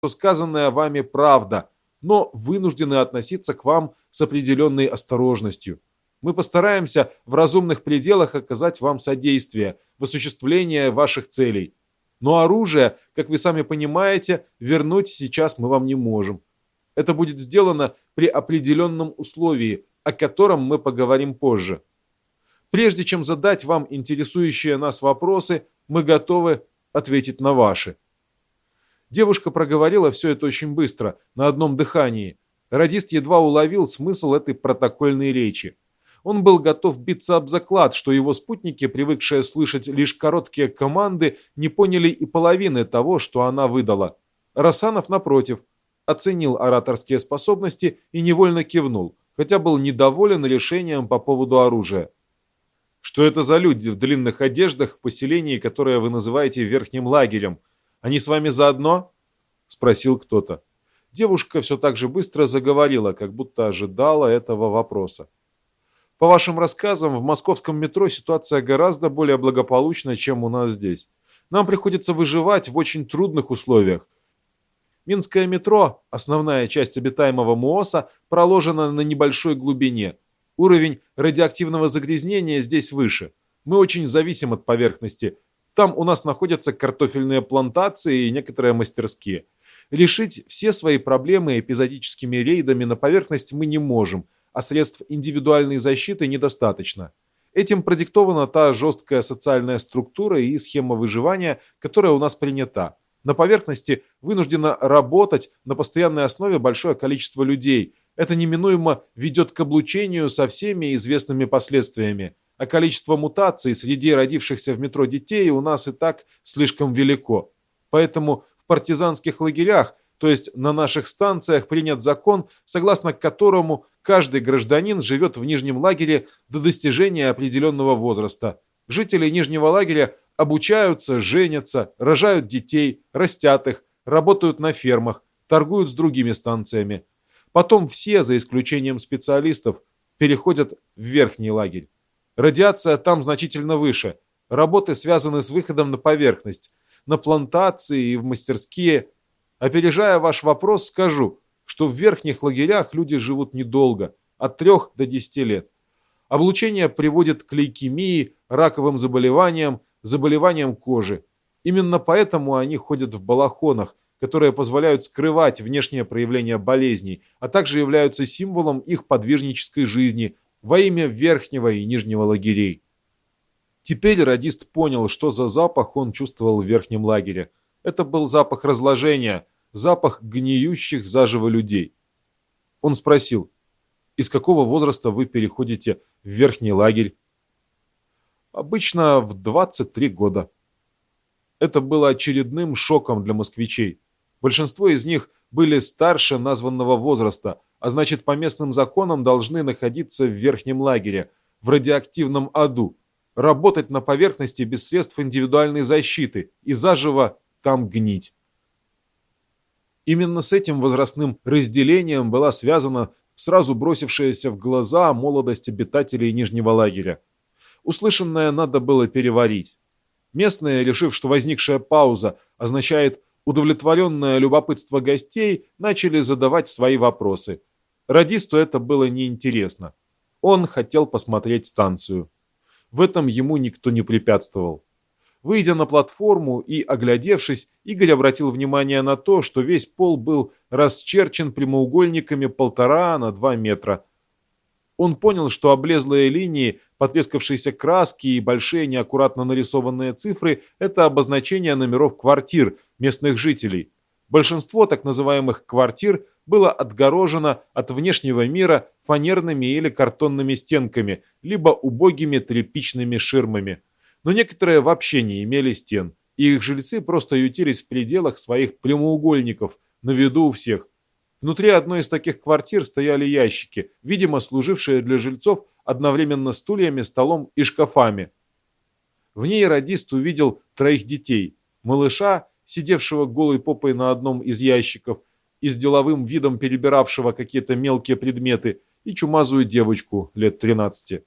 что сказанная вами правда, но вынуждены относиться к вам с определенной осторожностью. Мы постараемся в разумных пределах оказать вам содействие в осуществлении ваших целей. Но оружие, как вы сами понимаете, вернуть сейчас мы вам не можем. Это будет сделано при определенном условии, о котором мы поговорим позже. Прежде чем задать вам интересующие нас вопросы, мы готовы ответить на ваши. Девушка проговорила все это очень быстро, на одном дыхании. Радист едва уловил смысл этой протокольной речи. Он был готов биться об заклад, что его спутники, привыкшие слышать лишь короткие команды, не поняли и половины того, что она выдала. Расанов, напротив, оценил ораторские способности и невольно кивнул, хотя был недоволен решением по поводу оружия. «Что это за люди в длинных одеждах в поселении, которое вы называете верхним лагерем? Они с вами заодно?» – спросил кто-то. Девушка все так же быстро заговорила, как будто ожидала этого вопроса. По вашим рассказам, в московском метро ситуация гораздо более благополучна, чем у нас здесь. Нам приходится выживать в очень трудных условиях. Минское метро, основная часть обитаемого МООСа, проложена на небольшой глубине. Уровень радиоактивного загрязнения здесь выше. Мы очень зависим от поверхности. Там у нас находятся картофельные плантации и некоторые мастерские. Решить все свои проблемы эпизодическими рейдами на поверхность мы не можем – а средств индивидуальной защиты недостаточно. Этим продиктована та жесткая социальная структура и схема выживания, которая у нас принята. На поверхности вынуждено работать на постоянной основе большое количество людей. Это неминуемо ведет к облучению со всеми известными последствиями. А количество мутаций среди родившихся в метро детей у нас и так слишком велико. Поэтому в партизанских лагерях то есть на наших станциях принят закон, согласно которому каждый гражданин живет в нижнем лагере до достижения определенного возраста. Жители нижнего лагеря обучаются, женятся, рожают детей, растят их, работают на фермах, торгуют с другими станциями. Потом все, за исключением специалистов, переходят в верхний лагерь. Радиация там значительно выше. Работы связаны с выходом на поверхность. На плантации и в мастерские – Опережая ваш вопрос, скажу, что в верхних лагерях люди живут недолго, от 3 до 10 лет. Облучение приводит к лейкемии, раковым заболеваниям, заболеваниям кожи. Именно поэтому они ходят в балахонах, которые позволяют скрывать внешнее проявление болезней, а также являются символом их подвижнической жизни во имя верхнего и нижнего лагерей. Теперь радист понял, что за запах он чувствовал в верхнем лагере. Это был запах разложения, запах гниющих заживо людей. Он спросил, из какого возраста вы переходите в верхний лагерь? Обычно в 23 года. Это было очередным шоком для москвичей. Большинство из них были старше названного возраста, а значит по местным законам должны находиться в верхнем лагере, в радиоактивном аду, работать на поверхности без средств индивидуальной защиты и заживо там гнить. Именно с этим возрастным разделением была связана сразу бросившаяся в глаза молодость обитателей Нижнего лагеря. Услышанное надо было переварить. Местные, решив, что возникшая пауза означает удовлетворенное любопытство гостей, начали задавать свои вопросы. Радисту это было неинтересно. Он хотел посмотреть станцию. В этом ему никто не препятствовал. Выйдя на платформу и оглядевшись, Игорь обратил внимание на то, что весь пол был расчерчен прямоугольниками полтора на два метра. Он понял, что облезлые линии, потрескавшиеся краски и большие неаккуратно нарисованные цифры – это обозначение номеров квартир местных жителей. Большинство так называемых квартир было отгорожено от внешнего мира фанерными или картонными стенками, либо убогими тряпичными ширмами но некоторые вообще не имели стен, и их жильцы просто ютились в пределах своих прямоугольников, на виду у всех. Внутри одной из таких квартир стояли ящики, видимо, служившие для жильцов одновременно стульями, столом и шкафами. В ней радист увидел троих детей. Малыша, сидевшего голой попой на одном из ящиков и с деловым видом перебиравшего какие-то мелкие предметы, и чумазую девочку лет 13.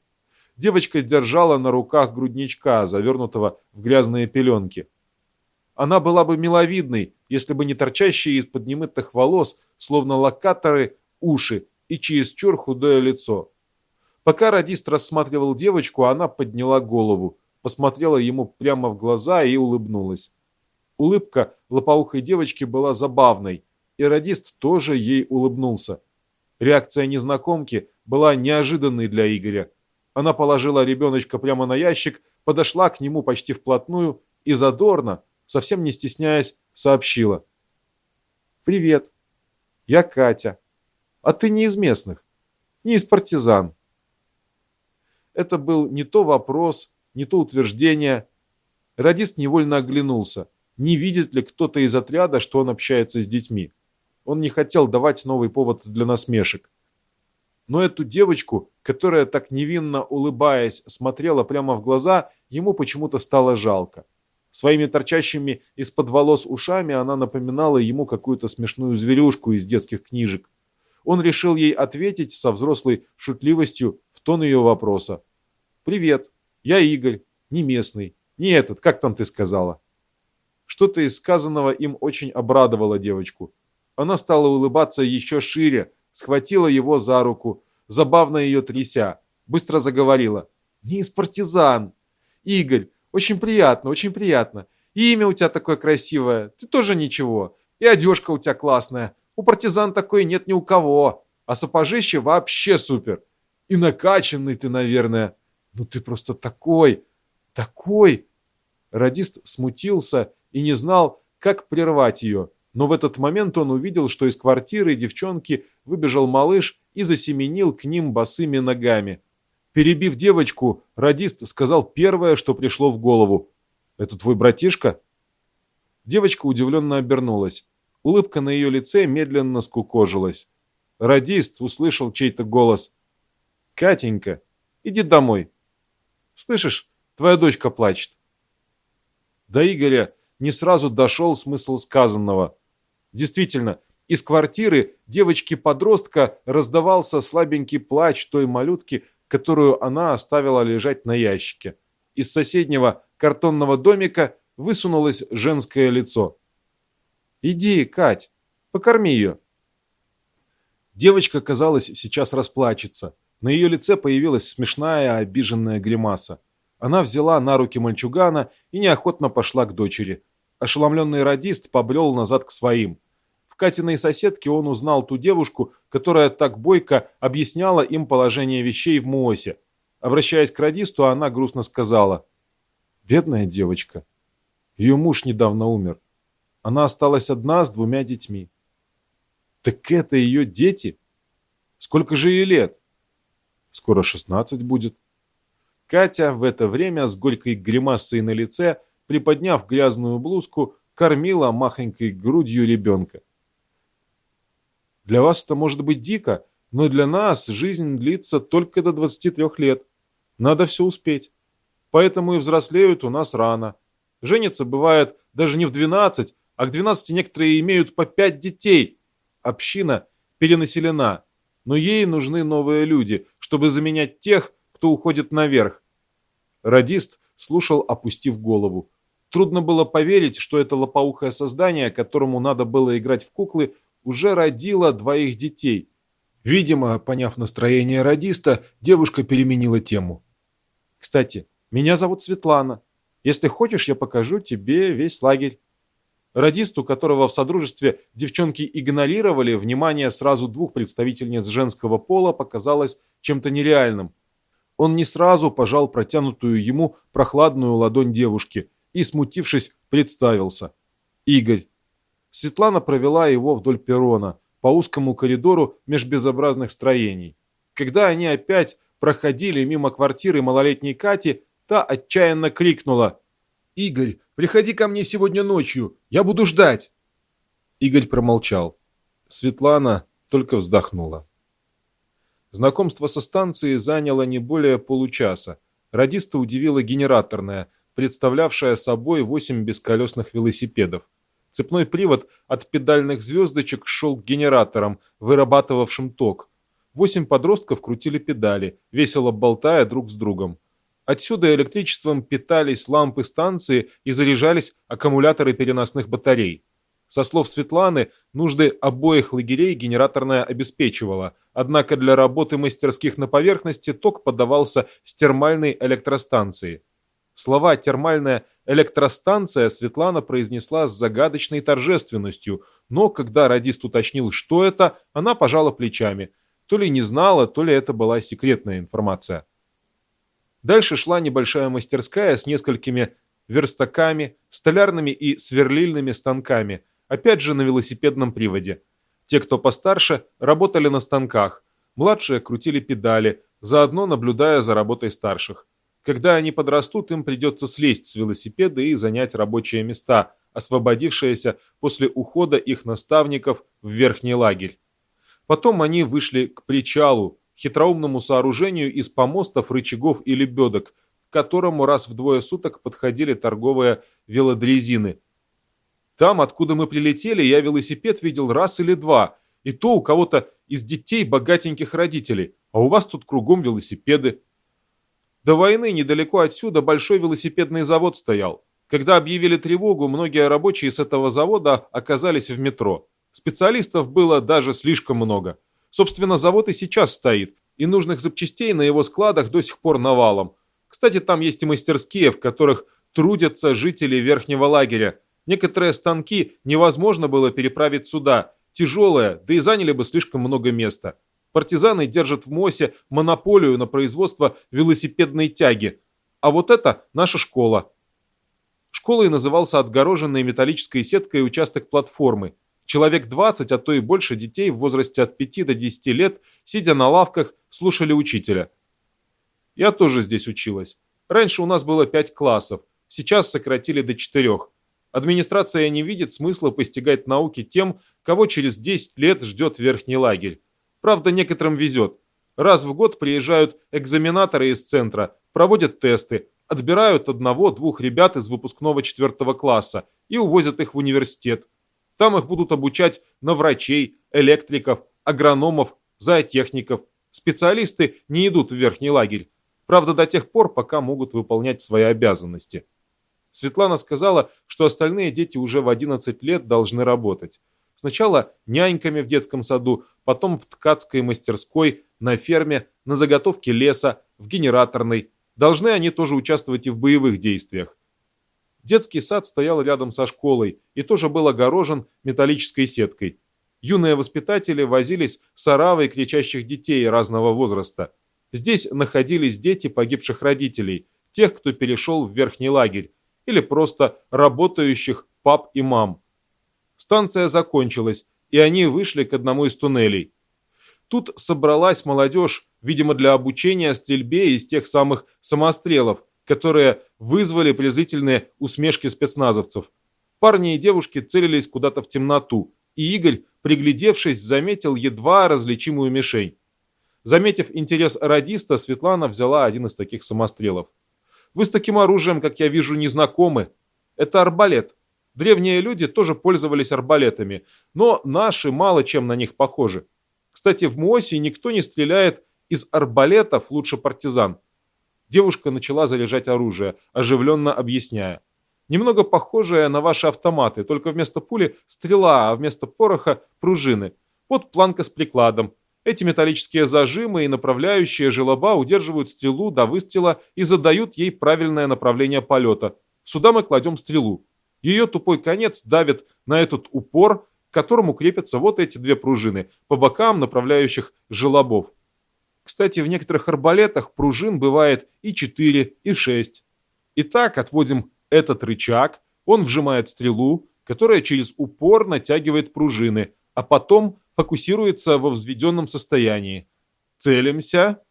Девочка держала на руках грудничка, завернутого в грязные пеленки. Она была бы миловидной, если бы не торчащие из-под немытых волос, словно локаторы, уши и чересчур худое лицо. Пока радист рассматривал девочку, она подняла голову, посмотрела ему прямо в глаза и улыбнулась. Улыбка лопоухой девочки была забавной, и радист тоже ей улыбнулся. Реакция незнакомки была неожиданной для Игоря. Она положила ребеночка прямо на ящик, подошла к нему почти вплотную и задорно, совсем не стесняясь, сообщила. «Привет, я Катя. А ты не из местных, не из партизан». Это был не то вопрос, не то утверждение. Радист невольно оглянулся. Не видит ли кто-то из отряда, что он общается с детьми? Он не хотел давать новый повод для насмешек. Но эту девочку, которая так невинно улыбаясь смотрела прямо в глаза, ему почему-то стало жалко. Своими торчащими из-под волос ушами она напоминала ему какую-то смешную зверюшку из детских книжек. Он решил ей ответить со взрослой шутливостью в тон ее вопроса. «Привет, я Игорь, не местный, не этот, как там ты сказала?» Что-то из сказанного им очень обрадовало девочку. Она стала улыбаться еще шире, схватила его за руку, забавно ее тряся, быстро заговорила. «Не из партизан! Игорь, очень приятно, очень приятно. И имя у тебя такое красивое, ты тоже ничего. И одежка у тебя классная. У партизан такой нет ни у кого. А сапожище вообще супер. И накачанный ты, наверное. Ну ты просто такой, такой!» Радист смутился и не знал, как прервать ее. Но в этот момент он увидел, что из квартиры девчонки выбежал малыш и засеменил к ним босыми ногами. Перебив девочку, радист сказал первое, что пришло в голову. «Это твой братишка?» Девочка удивленно обернулась. Улыбка на ее лице медленно скукожилась. Радист услышал чей-то голос. «Катенька, иди домой. Слышишь, твоя дочка плачет». До Игоря не сразу дошел смысл сказанного. Действительно, из квартиры девочки-подростка раздавался слабенький плач той малютки, которую она оставила лежать на ящике. Из соседнего картонного домика высунулось женское лицо. «Иди, Кать, покорми ее». Девочка, казалось, сейчас расплачется. На ее лице появилась смешная, обиженная гримаса. Она взяла на руки мальчугана и неохотно пошла к дочери. Ошеломленный радист побрел назад к своим. В Катиной соседке он узнал ту девушку, которая так бойко объясняла им положение вещей в Моосе. Обращаясь к радисту, она грустно сказала. «Бедная девочка. Ее муж недавно умер. Она осталась одна с двумя детьми». «Так это ее дети? Сколько же ей лет?» «Скоро шестнадцать будет». Катя в это время с горькой гримасой на лице, приподняв грязную блузку, кормила махонькой грудью ребенка. Для вас это может быть дико, но для нас жизнь длится только до 23 лет. Надо все успеть. Поэтому и взрослеют у нас рано. Женятся бывает даже не в 12, а к 12 некоторые имеют по 5 детей. Община перенаселена, но ей нужны новые люди, чтобы заменять тех, кто уходит наверх. Радист слушал, опустив голову. Трудно было поверить, что это лопоухое создание, которому надо было играть в куклы, уже родила двоих детей. Видимо, поняв настроение радиста, девушка переменила тему. «Кстати, меня зовут Светлана. Если хочешь, я покажу тебе весь лагерь». Радисту, которого в Содружестве девчонки игнорировали, внимание сразу двух представительниц женского пола показалось чем-то нереальным. Он не сразу пожал протянутую ему прохладную ладонь девушки и, смутившись, представился. «Игорь, Светлана провела его вдоль перрона, по узкому коридору меж безобразных строений. Когда они опять проходили мимо квартиры малолетней Кати, та отчаянно крикнула «Игорь, приходи ко мне сегодня ночью, я буду ждать!» Игорь промолчал. Светлана только вздохнула. Знакомство со станцией заняло не более получаса. Радиста удивила генераторная, представлявшая собой восемь бесколесных велосипедов. Цепной привод от педальных звездочек шел к генераторам, вырабатывавшим ток. Восемь подростков крутили педали, весело болтая друг с другом. Отсюда электричеством питались лампы станции и заряжались аккумуляторы переносных батарей. Со слов Светланы, нужды обоих лагерей генераторная обеспечивала, однако для работы мастерских на поверхности ток подавался с термальной электростанции. Слова «термальная электростанция» Светлана произнесла с загадочной торжественностью, но когда радист уточнил, что это, она пожала плечами. То ли не знала, то ли это была секретная информация. Дальше шла небольшая мастерская с несколькими верстаками, столярными и сверлильными станками, опять же на велосипедном приводе. Те, кто постарше, работали на станках, младшие крутили педали, заодно наблюдая за работой старших. Когда они подрастут, им придется слезть с велосипеда и занять рабочие места, освободившиеся после ухода их наставников в верхний лагерь. Потом они вышли к причалу, хитроумному сооружению из помостов, рычагов и лебедок, к которому раз в двое суток подходили торговые велодрезины. Там, откуда мы прилетели, я велосипед видел раз или два, и то у кого-то из детей богатеньких родителей, а у вас тут кругом велосипеды. До войны недалеко отсюда большой велосипедный завод стоял. Когда объявили тревогу, многие рабочие с этого завода оказались в метро. Специалистов было даже слишком много. Собственно, завод и сейчас стоит, и нужных запчастей на его складах до сих пор навалом. Кстати, там есть и мастерские, в которых трудятся жители верхнего лагеря. Некоторые станки невозможно было переправить сюда, тяжелые, да и заняли бы слишком много места. Партизаны держат в МОСе монополию на производство велосипедной тяги. А вот это наша школа. Школой назывался отгороженной металлической сеткой участок платформы. Человек 20, а то и больше детей в возрасте от 5 до 10 лет, сидя на лавках, слушали учителя. Я тоже здесь училась. Раньше у нас было 5 классов, сейчас сократили до 4. Администрация не видит смысла постигать науки тем, кого через 10 лет ждет верхний лагерь. Правда, некоторым везет. Раз в год приезжают экзаменаторы из центра, проводят тесты, отбирают одного-двух ребят из выпускного четвертого класса и увозят их в университет. Там их будут обучать на врачей, электриков, агрономов, зоотехников. Специалисты не идут в верхний лагерь. Правда, до тех пор, пока могут выполнять свои обязанности. Светлана сказала, что остальные дети уже в 11 лет должны работать. Сначала няньками в детском саду, потом в ткацкой мастерской, на ферме, на заготовке леса, в генераторной. Должны они тоже участвовать и в боевых действиях. Детский сад стоял рядом со школой и тоже был огорожен металлической сеткой. Юные воспитатели возились с оравой кричащих детей разного возраста. Здесь находились дети погибших родителей, тех, кто перешел в верхний лагерь, или просто работающих пап и мам. Станция закончилась, и они вышли к одному из туннелей. Тут собралась молодежь, видимо, для обучения стрельбе из тех самых самострелов, которые вызвали презрительные усмешки спецназовцев. Парни и девушки целились куда-то в темноту, и Игорь, приглядевшись, заметил едва различимую мишень. Заметив интерес радиста, Светлана взяла один из таких самострелов. «Вы с таким оружием, как я вижу, не знакомы. Это арбалет. Древние люди тоже пользовались арбалетами, но наши мало чем на них похожи. Кстати, в Муосе никто не стреляет из арбалетов лучше партизан. Девушка начала заряжать оружие, оживленно объясняя. Немного похожее на ваши автоматы, только вместо пули стрела, а вместо пороха пружины. Вот планка с прикладом. Эти металлические зажимы и направляющие желоба удерживают стрелу до выстрела и задают ей правильное направление полета. Сюда мы кладем стрелу. Ее тупой конец давит на этот упор, к которому крепятся вот эти две пружины, по бокам направляющих желобов. Кстати, в некоторых арбалетах пружин бывает и 4, и 6. Итак, отводим этот рычаг, он вжимает стрелу, которая через упор натягивает пружины, а потом фокусируется во взведенном состоянии. Целимся.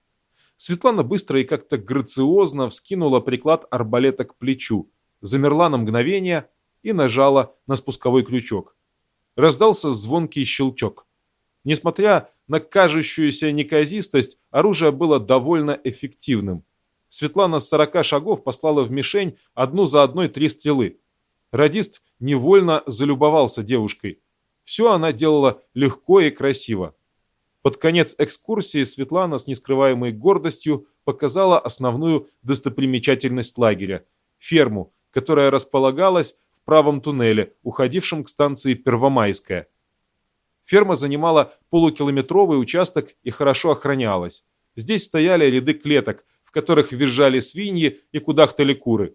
Светлана быстро и как-то грациозно вскинула приклад арбалета к плечу, замерла на мгновение, и нажала на спусковой крючок. Раздался звонкий щелчок. Несмотря на кажущуюся неказистость, оружие было довольно эффективным. Светлана с 40 шагов послала в мишень одну за одной три стрелы. Радист невольно залюбовался девушкой. Все она делала легко и красиво. Под конец экскурсии Светлана с нескрываемой гордостью показала основную достопримечательность лагеря – ферму, которая располагалась правом туннеле, уходившем к станции Первомайская. Ферма занимала полукилометровый участок и хорошо охранялась. Здесь стояли ряды клеток, в которых визжали свиньи и кудахтали куры.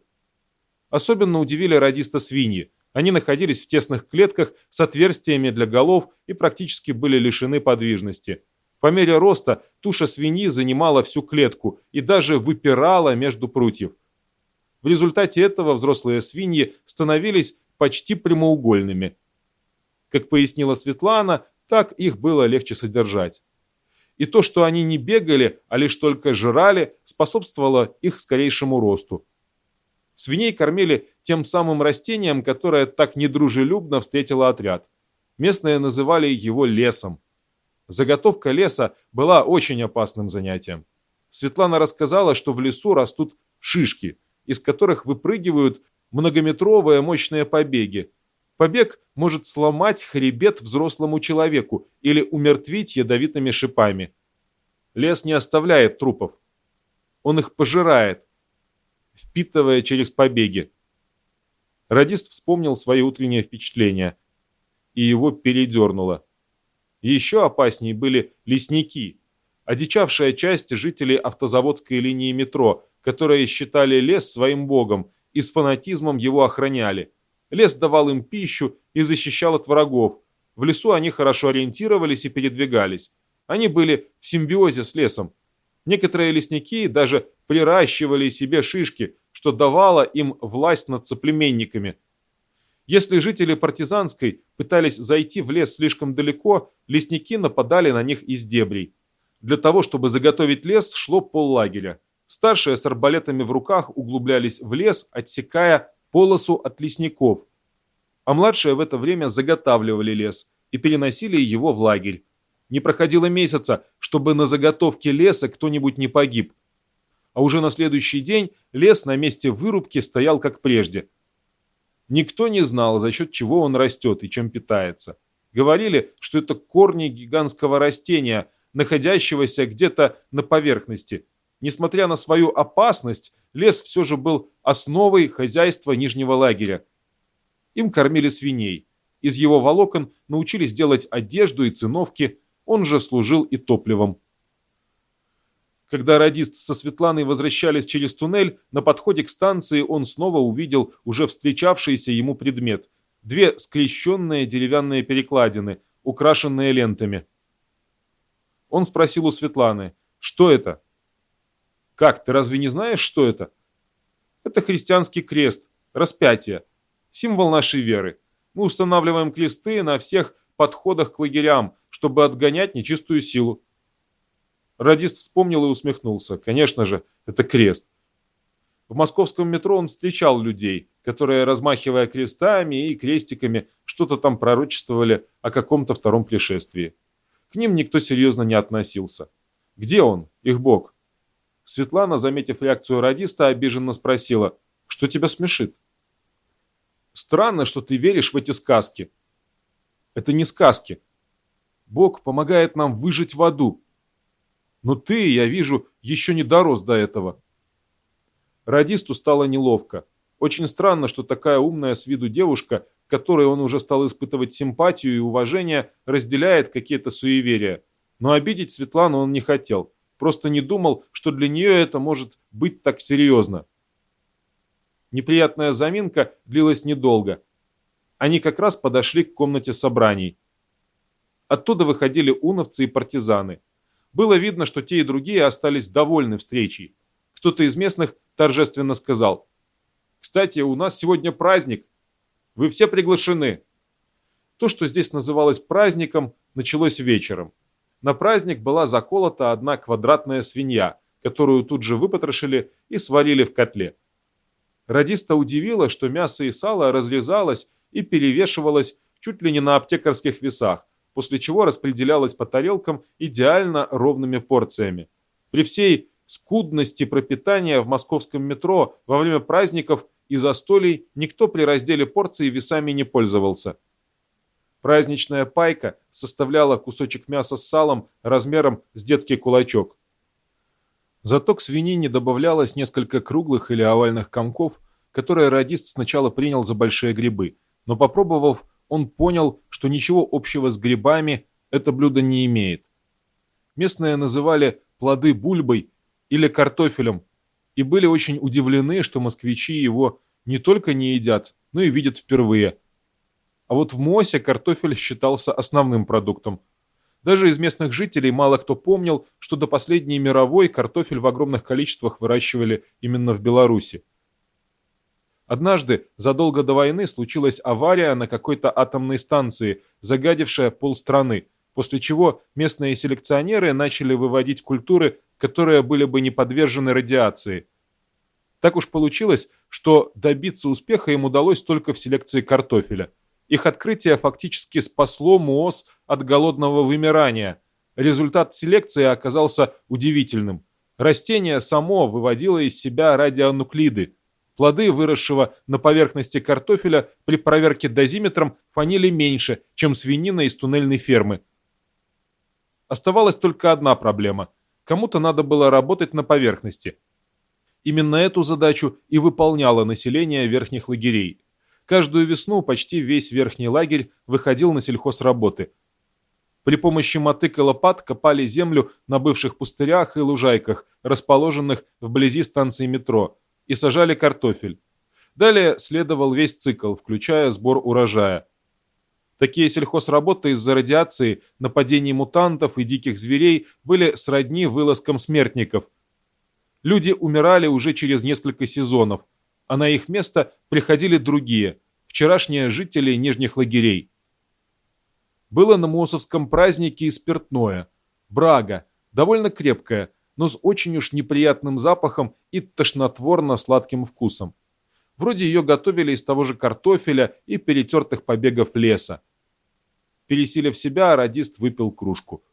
Особенно удивили радиста свиньи. Они находились в тесных клетках с отверстиями для голов и практически были лишены подвижности. По мере роста туша свиньи занимала всю клетку и даже выпирала между прутьев. В результате этого взрослые свиньи становились почти прямоугольными. Как пояснила Светлана, так их было легче содержать. И то, что они не бегали, а лишь только жрали, способствовало их скорейшему росту. Свиней кормили тем самым растением, которое так недружелюбно встретило отряд. Местные называли его лесом. Заготовка леса была очень опасным занятием. Светлана рассказала, что в лесу растут шишки, из которых выпрыгивают многометровые мощные побеги. Побег может сломать хребет взрослому человеку или умертвить ядовитыми шипами. Лес не оставляет трупов. Он их пожирает, впитывая через побеги. Радист вспомнил свои утренние впечатления, и его передернуло. Еще опаснее были лесники, одичавшая часть жителей автозаводской линии метро, которые считали лес своим богом и с фанатизмом его охраняли. Лес давал им пищу и защищал от врагов. В лесу они хорошо ориентировались и передвигались. Они были в симбиозе с лесом, Некоторые лесники даже приращивали себе шишки, что давало им власть над соплеменниками. Если жители партизанской пытались зайти в лес слишком далеко, лесники нападали на них из дебрей. Для того, чтобы заготовить лес, шло поллагеря. Старшие с арбалетами в руках углублялись в лес, отсекая полосу от лесников. А младшие в это время заготавливали лес и переносили его в лагерь. Не проходило месяца, чтобы на заготовке леса кто-нибудь не погиб. А уже на следующий день лес на месте вырубки стоял как прежде. Никто не знал, за счет чего он растет и чем питается. Говорили, что это корни гигантского растения, находящегося где-то на поверхности. Несмотря на свою опасность, лес все же был основой хозяйства Нижнего лагеря. Им кормили свиней. Из его волокон научились делать одежду и циновки, он же служил и топливом. Когда радист со Светланой возвращались через туннель, на подходе к станции он снова увидел уже встречавшийся ему предмет. Две скрещенные деревянные перекладины, украшенные лентами. Он спросил у Светланы, что это? «Как, ты разве не знаешь, что это?» «Это христианский крест, распятие, символ нашей веры. Мы устанавливаем кресты на всех подходах к лагерям, чтобы отгонять нечистую силу. Радист вспомнил и усмехнулся. Конечно же, это крест. В московском метро он встречал людей, которые, размахивая крестами и крестиками, что-то там пророчествовали о каком-то втором пришествии. К ним никто серьезно не относился. Где он, их бог? Светлана, заметив реакцию радиста, обиженно спросила, что тебя смешит? Странно, что ты веришь в эти сказки. Это не сказки. Бог помогает нам выжить в аду. Но ты, я вижу, еще не дорос до этого. Радисту стало неловко. Очень странно, что такая умная с виду девушка, которой он уже стал испытывать симпатию и уважение, разделяет какие-то суеверия. Но обидеть Светлану он не хотел. Просто не думал, что для нее это может быть так серьезно. Неприятная заминка длилась недолго. Они как раз подошли к комнате собраний. Оттуда выходили уновцы и партизаны. Было видно, что те и другие остались довольны встречей. Кто-то из местных торжественно сказал, «Кстати, у нас сегодня праздник. Вы все приглашены». То, что здесь называлось праздником, началось вечером. На праздник была заколота одна квадратная свинья, которую тут же выпотрошили и сварили в котле. Радиста удивило, что мясо и сало разрезалось и перевешивалась чуть ли не на аптекарских весах, после чего распределялась по тарелкам идеально ровными порциями. При всей скудности пропитания в московском метро во время праздников и застолий никто при разделе порции весами не пользовался. Праздничная пайка составляла кусочек мяса с салом размером с детский кулачок. Зато к свинине добавлялось несколько круглых или овальных комков, которое радист сначала принял за большие грибы, но попробовав, он понял, что ничего общего с грибами это блюдо не имеет. Местные называли плоды бульбой или картофелем и были очень удивлены, что москвичи его не только не едят, но и видят впервые. А вот в Мосе картофель считался основным продуктом. Даже из местных жителей мало кто помнил, что до последней мировой картофель в огромных количествах выращивали именно в Беларуси. Однажды, задолго до войны, случилась авария на какой-то атомной станции, загадившая полстраны, после чего местные селекционеры начали выводить культуры, которые были бы не подвержены радиации. Так уж получилось, что добиться успеха им удалось только в селекции картофеля. Их открытие фактически спасло МООС от голодного вымирания. Результат селекции оказался удивительным. Растение само выводило из себя радионуклиды. Плоды, выросшего на поверхности картофеля, при проверке дозиметром фанили меньше, чем свинина из туннельной фермы. Оставалась только одна проблема. Кому-то надо было работать на поверхности. Именно эту задачу и выполняло население верхних лагерей. Каждую весну почти весь верхний лагерь выходил на сельхозработы. При помощи мотык и лопат копали землю на бывших пустырях и лужайках, расположенных вблизи станции метро, и сажали картофель. Далее следовал весь цикл, включая сбор урожая. Такие сельхозработы из-за радиации, нападений мутантов и диких зверей были сродни вылазкам смертников. Люди умирали уже через несколько сезонов, а на их место приходили другие, вчерашние жители нижних лагерей. Было на Мосовском празднике и спиртное. Брага, довольно крепкое, но с очень уж неприятным запахом и тошнотворно-сладким вкусом. Вроде ее готовили из того же картофеля и перетертых побегов леса. Пересилив себя, радист выпил кружку.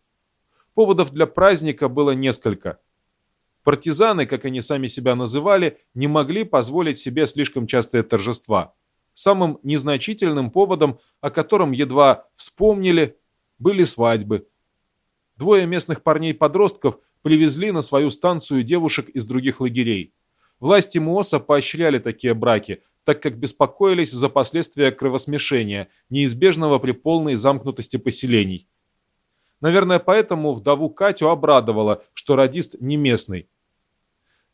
Поводов для праздника было несколько. Партизаны, как они сами себя называли, не могли позволить себе слишком частые торжества. Самым незначительным поводом, о котором едва вспомнили, были свадьбы. Двое местных парней-подростков привезли на свою станцию девушек из других лагерей. Власти МООСа поощряли такие браки, так как беспокоились за последствия кровосмешения, неизбежного при полной замкнутости поселений. Наверное, поэтому вдову Катю обрадовало, что радист не местный.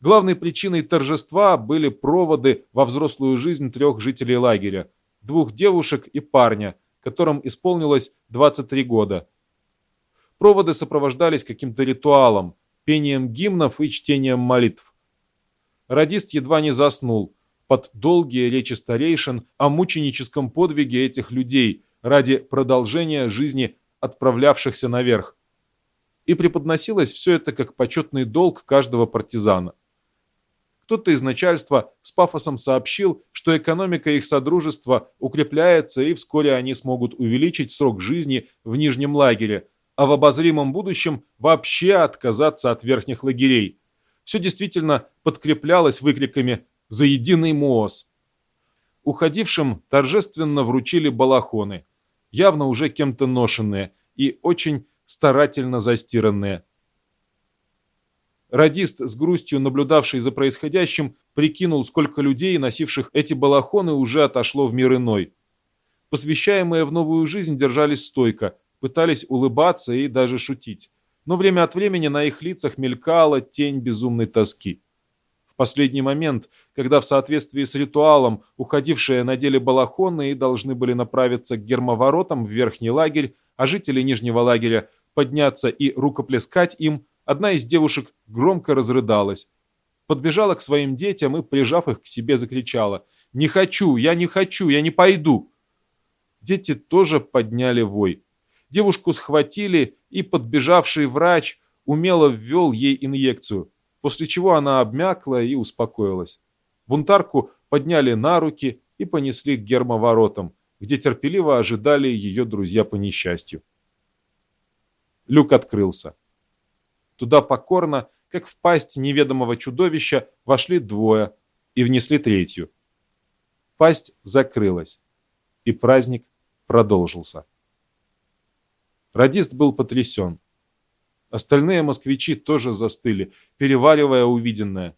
Главной причиной торжества были проводы во взрослую жизнь трех жителей лагеря, двух девушек и парня, которым исполнилось 23 года. Проводы сопровождались каким-то ритуалом, пением гимнов и чтением молитв. Радист едва не заснул под долгие речи старейшин о мученическом подвиге этих людей ради продолжения жизни отправлявшихся наверх. И преподносилось все это как почетный долг каждого партизана. Кто-то из начальства с пафосом сообщил, что экономика их содружества укрепляется и вскоре они смогут увеличить срок жизни в Нижнем лагере, а в обозримом будущем вообще отказаться от верхних лагерей. Все действительно подкреплялось выкриками «За единый МООС!». Уходившим торжественно вручили балахоны, явно уже кем-то ношенные и очень старательно застиранные. Радист, с грустью наблюдавший за происходящим, прикинул, сколько людей, носивших эти балахоны, уже отошло в мир иной. Посвящаемые в новую жизнь держались стойко, пытались улыбаться и даже шутить. Но время от времени на их лицах мелькала тень безумной тоски. В последний момент, когда в соответствии с ритуалом уходившие надели балахоны и должны были направиться к гермоворотам в верхний лагерь, а жители нижнего лагеря подняться и рукоплескать им, Одна из девушек громко разрыдалась. Подбежала к своим детям и, прижав их к себе, закричала. «Не хочу! Я не хочу! Я не пойду!» Дети тоже подняли вой. Девушку схватили, и подбежавший врач умело ввел ей инъекцию, после чего она обмякла и успокоилась. Бунтарку подняли на руки и понесли к гермоворотам, где терпеливо ожидали ее друзья по несчастью. Люк открылся. Туда покорно, как в пасть неведомого чудовища, вошли двое и внесли третью. Пасть закрылась, и праздник продолжился. Радист был потрясен. Остальные москвичи тоже застыли, переваривая увиденное.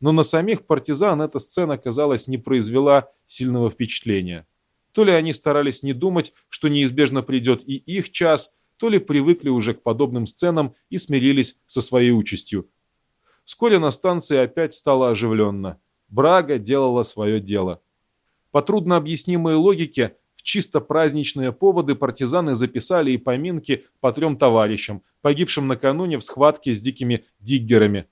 но на самих партизан эта сцена, казалось, не произвела сильного впечатления. То ли они старались не думать, что неизбежно придет и их час, то ли привыкли уже к подобным сценам и смирились со своей участью. Вскоре на станции опять стало оживленно. Брага делала свое дело. По труднообъяснимой логике, в чисто праздничные поводы партизаны записали и поминки по трем товарищам, погибшим накануне в схватке с дикими диггерами.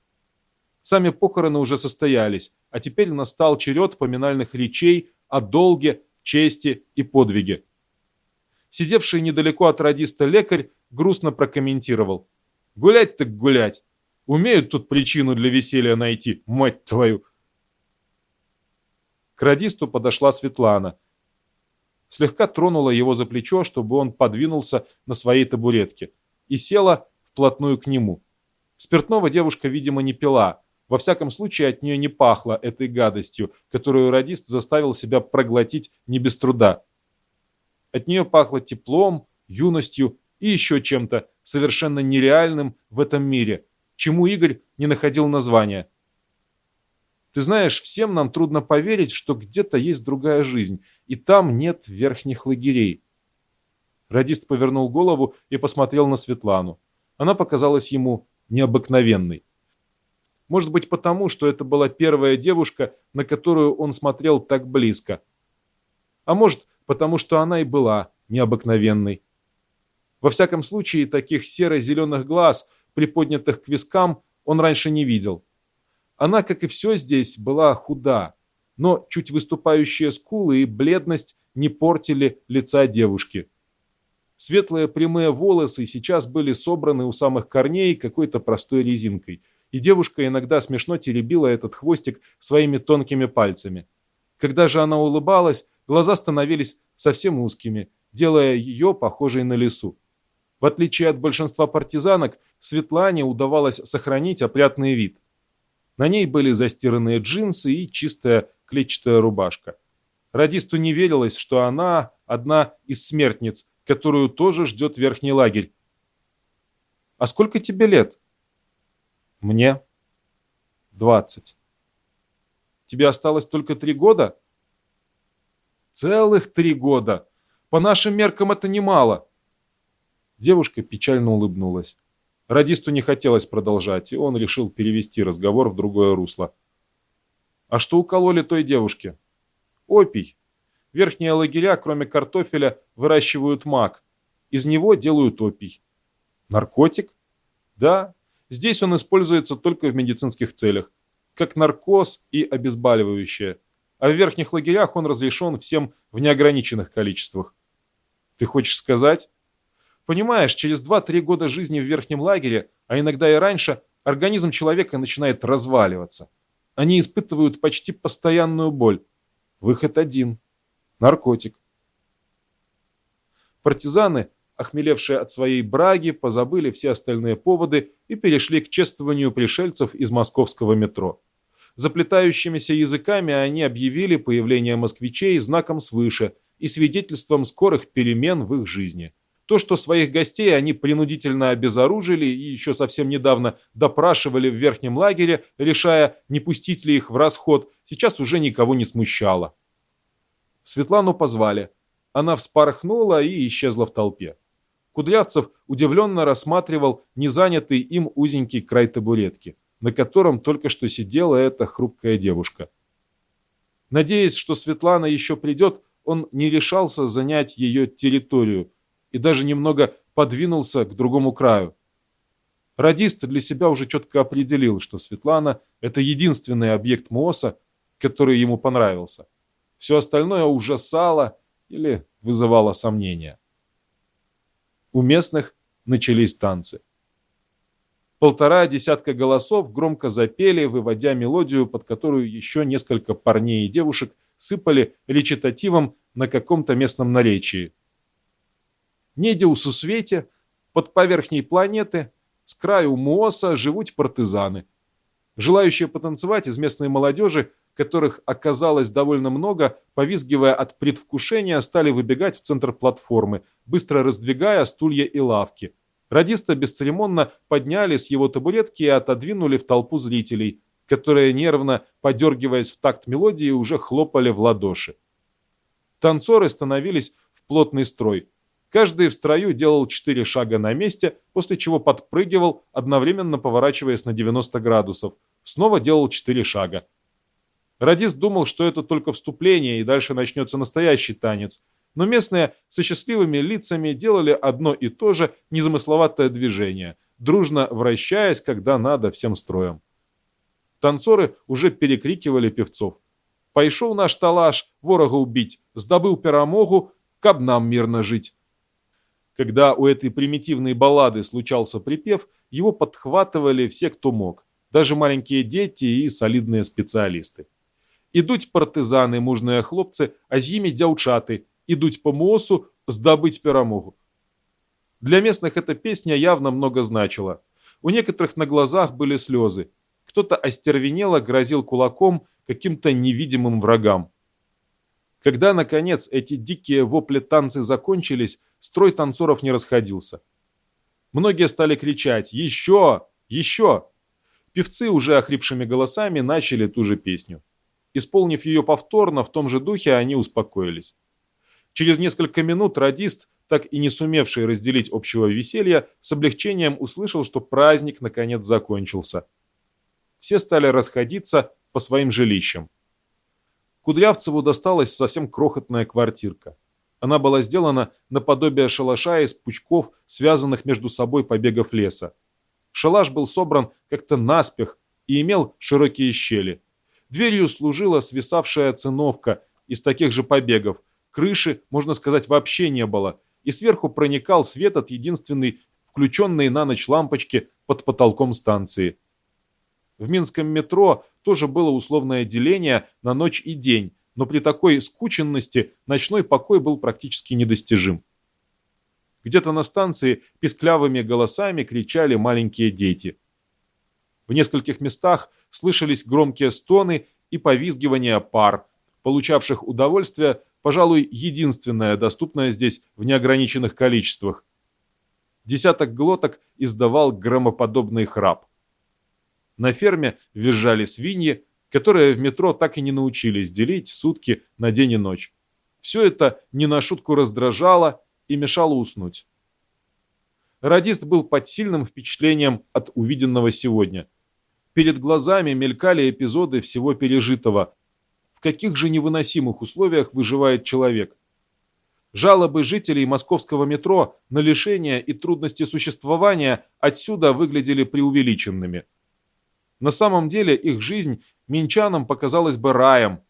Сами похороны уже состоялись, а теперь настал черед поминальных речей о долге, чести и подвиге. Сидевший недалеко от радиста лекарь грустно прокомментировал. «Гулять так гулять! Умеют тут причину для веселья найти, мать твою!» К радисту подошла Светлана. Слегка тронула его за плечо, чтобы он подвинулся на своей табуретке, и села вплотную к нему. Спиртного девушка, видимо, не пила. Во всяком случае, от нее не пахло этой гадостью, которую радист заставил себя проглотить не без труда. От нее пахло теплом, юностью и еще чем-то совершенно нереальным в этом мире, чему Игорь не находил названия. Ты знаешь, всем нам трудно поверить, что где-то есть другая жизнь, и там нет верхних лагерей. Радист повернул голову и посмотрел на Светлану. Она показалась ему необыкновенной. Может быть потому, что это была первая девушка, на которую он смотрел так близко. А может потому что она и была необыкновенной. Во всяком случае, таких серо-зеленых глаз, приподнятых к вискам, он раньше не видел. Она, как и все здесь, была худа, но чуть выступающие скулы и бледность не портили лица девушки. Светлые прямые волосы сейчас были собраны у самых корней какой-то простой резинкой, и девушка иногда смешно теребила этот хвостик своими тонкими пальцами. Когда же она улыбалась, глаза становились совсем узкими, делая ее похожей на лису. В отличие от большинства партизанок, Светлане удавалось сохранить опрятный вид. На ней были застиранные джинсы и чистая клетчатая рубашка. Радисту не верилось, что она одна из смертниц, которую тоже ждет верхний лагерь. «А сколько тебе лет?» «Мне?» «Двадцать». «Тебе осталось только три года?» Целых три года. По нашим меркам это немало. Девушка печально улыбнулась. Радисту не хотелось продолжать, и он решил перевести разговор в другое русло. А что укололи той девушке? Опий. Верхние лагеря, кроме картофеля, выращивают мак. Из него делают опий. Наркотик? Да. Здесь он используется только в медицинских целях. Как наркоз и обезболивающее а в верхних лагерях он разрешен всем в неограниченных количествах. Ты хочешь сказать? Понимаешь, через 2-3 года жизни в верхнем лагере, а иногда и раньше, организм человека начинает разваливаться. Они испытывают почти постоянную боль. Выход один – наркотик. Партизаны, охмелевшие от своей браги, позабыли все остальные поводы и перешли к чествованию пришельцев из московского метро. Заплетающимися языками они объявили появление москвичей знаком свыше и свидетельством скорых перемен в их жизни. То, что своих гостей они принудительно обезоружили и еще совсем недавно допрашивали в верхнем лагере, решая, не пустить ли их в расход, сейчас уже никого не смущало. Светлану позвали. Она вспорхнула и исчезла в толпе. Кудрявцев удивленно рассматривал незанятый им узенький край табуретки на котором только что сидела эта хрупкая девушка. Надеясь, что Светлана еще придет, он не решался занять ее территорию и даже немного подвинулся к другому краю. Радист для себя уже четко определил, что Светлана – это единственный объект МООСа, который ему понравился. Все остальное ужасало или вызывало сомнения. У местных начались танцы. Полтора десятка голосов громко запели, выводя мелодию, под которую еще несколько парней и девушек сыпали речитативом на каком-то местном наречии. Неде у сусвете, под поверхней планеты, с краю Муоса живут партизаны. Желающие потанцевать из местной молодежи, которых оказалось довольно много, повизгивая от предвкушения, стали выбегать в центр платформы, быстро раздвигая стулья и лавки – Радиста бесцеремонно подняли с его табуретки и отодвинули в толпу зрителей, которые, нервно подергиваясь в такт мелодии, уже хлопали в ладоши. Танцоры становились в плотный строй. Каждый в строю делал четыре шага на месте, после чего подпрыгивал, одновременно поворачиваясь на 90 градусов. Снова делал четыре шага. Радист думал, что это только вступление, и дальше начнется настоящий танец. Но местные со счастливыми лицами делали одно и то же незамысловатое движение, дружно вращаясь, когда надо, всем строем. Танцоры уже перекрикивали певцов. «Пайшоў наш талаш, ворога убить, сдобыл перамогу, каб нам мирно жить». Когда у этой примитивной баллады случался припев, его подхватывали все, кто мог, даже маленькие дети и солидные специалисты. Идуть партизаны, мужные хлопцы, а зими дзяўчаты, идуть по мосу, сдобыть перамогу. Для местных эта песня явно много значила. У некоторых на глазах были слезы. Кто-то остервенело грозил кулаком каким-то невидимым врагам. Когда, наконец, эти дикие вопли-танцы закончились, строй танцоров не расходился. Многие стали кричать «Еще! Еще!». Певцы уже охрипшими голосами начали ту же песню. Исполнив ее повторно, в том же духе, они успокоились. Через несколько минут радист, так и не сумевший разделить общего веселья, с облегчением услышал, что праздник наконец закончился все стали расходиться по своим жилищам. Кудрявцеву досталась совсем крохотная квартирка. Она была сделана наподобие шалаша из пучков, связанных между собой побегов леса. Шалаш был собран как-то наспех и имел широкие щели. Дверью служила свисавшая циновка из таких же побегов. Крыши, можно сказать, вообще не было, и сверху проникал свет от единственной включенной на ночь лампочки под потолком станции. В Минском метро тоже было условное деление на ночь и день, но при такой скученности ночной покой был практически недостижим. Где-то на станции писклявыми голосами кричали маленькие дети. В нескольких местах слышались громкие стоны и повизгивания пар, получавших удовольствие, пожалуй, единственное, доступное здесь в неограниченных количествах. Десяток глоток издавал громоподобный храп. На ферме визжали свиньи, которые в метро так и не научились делить сутки на день и ночь. Все это не на шутку раздражало и мешало уснуть. Радист был под сильным впечатлением от увиденного сегодня. Перед глазами мелькали эпизоды всего пережитого. Каких же невыносимых условиях выживает человек? Жалобы жителей московского метро на лишение и трудности существования отсюда выглядели преувеличенными. На самом деле их жизнь минчанам показалась бы раем.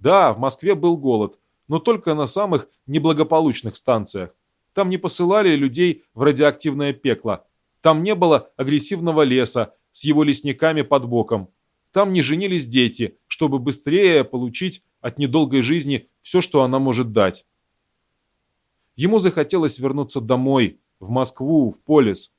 Да, в Москве был голод, но только на самых неблагополучных станциях. Там не посылали людей в радиоактивное пекло. Там не было агрессивного леса с его лесниками под боком. Там не женились дети, чтобы быстрее получить от недолгой жизни все, что она может дать. Ему захотелось вернуться домой, в Москву, в Полис.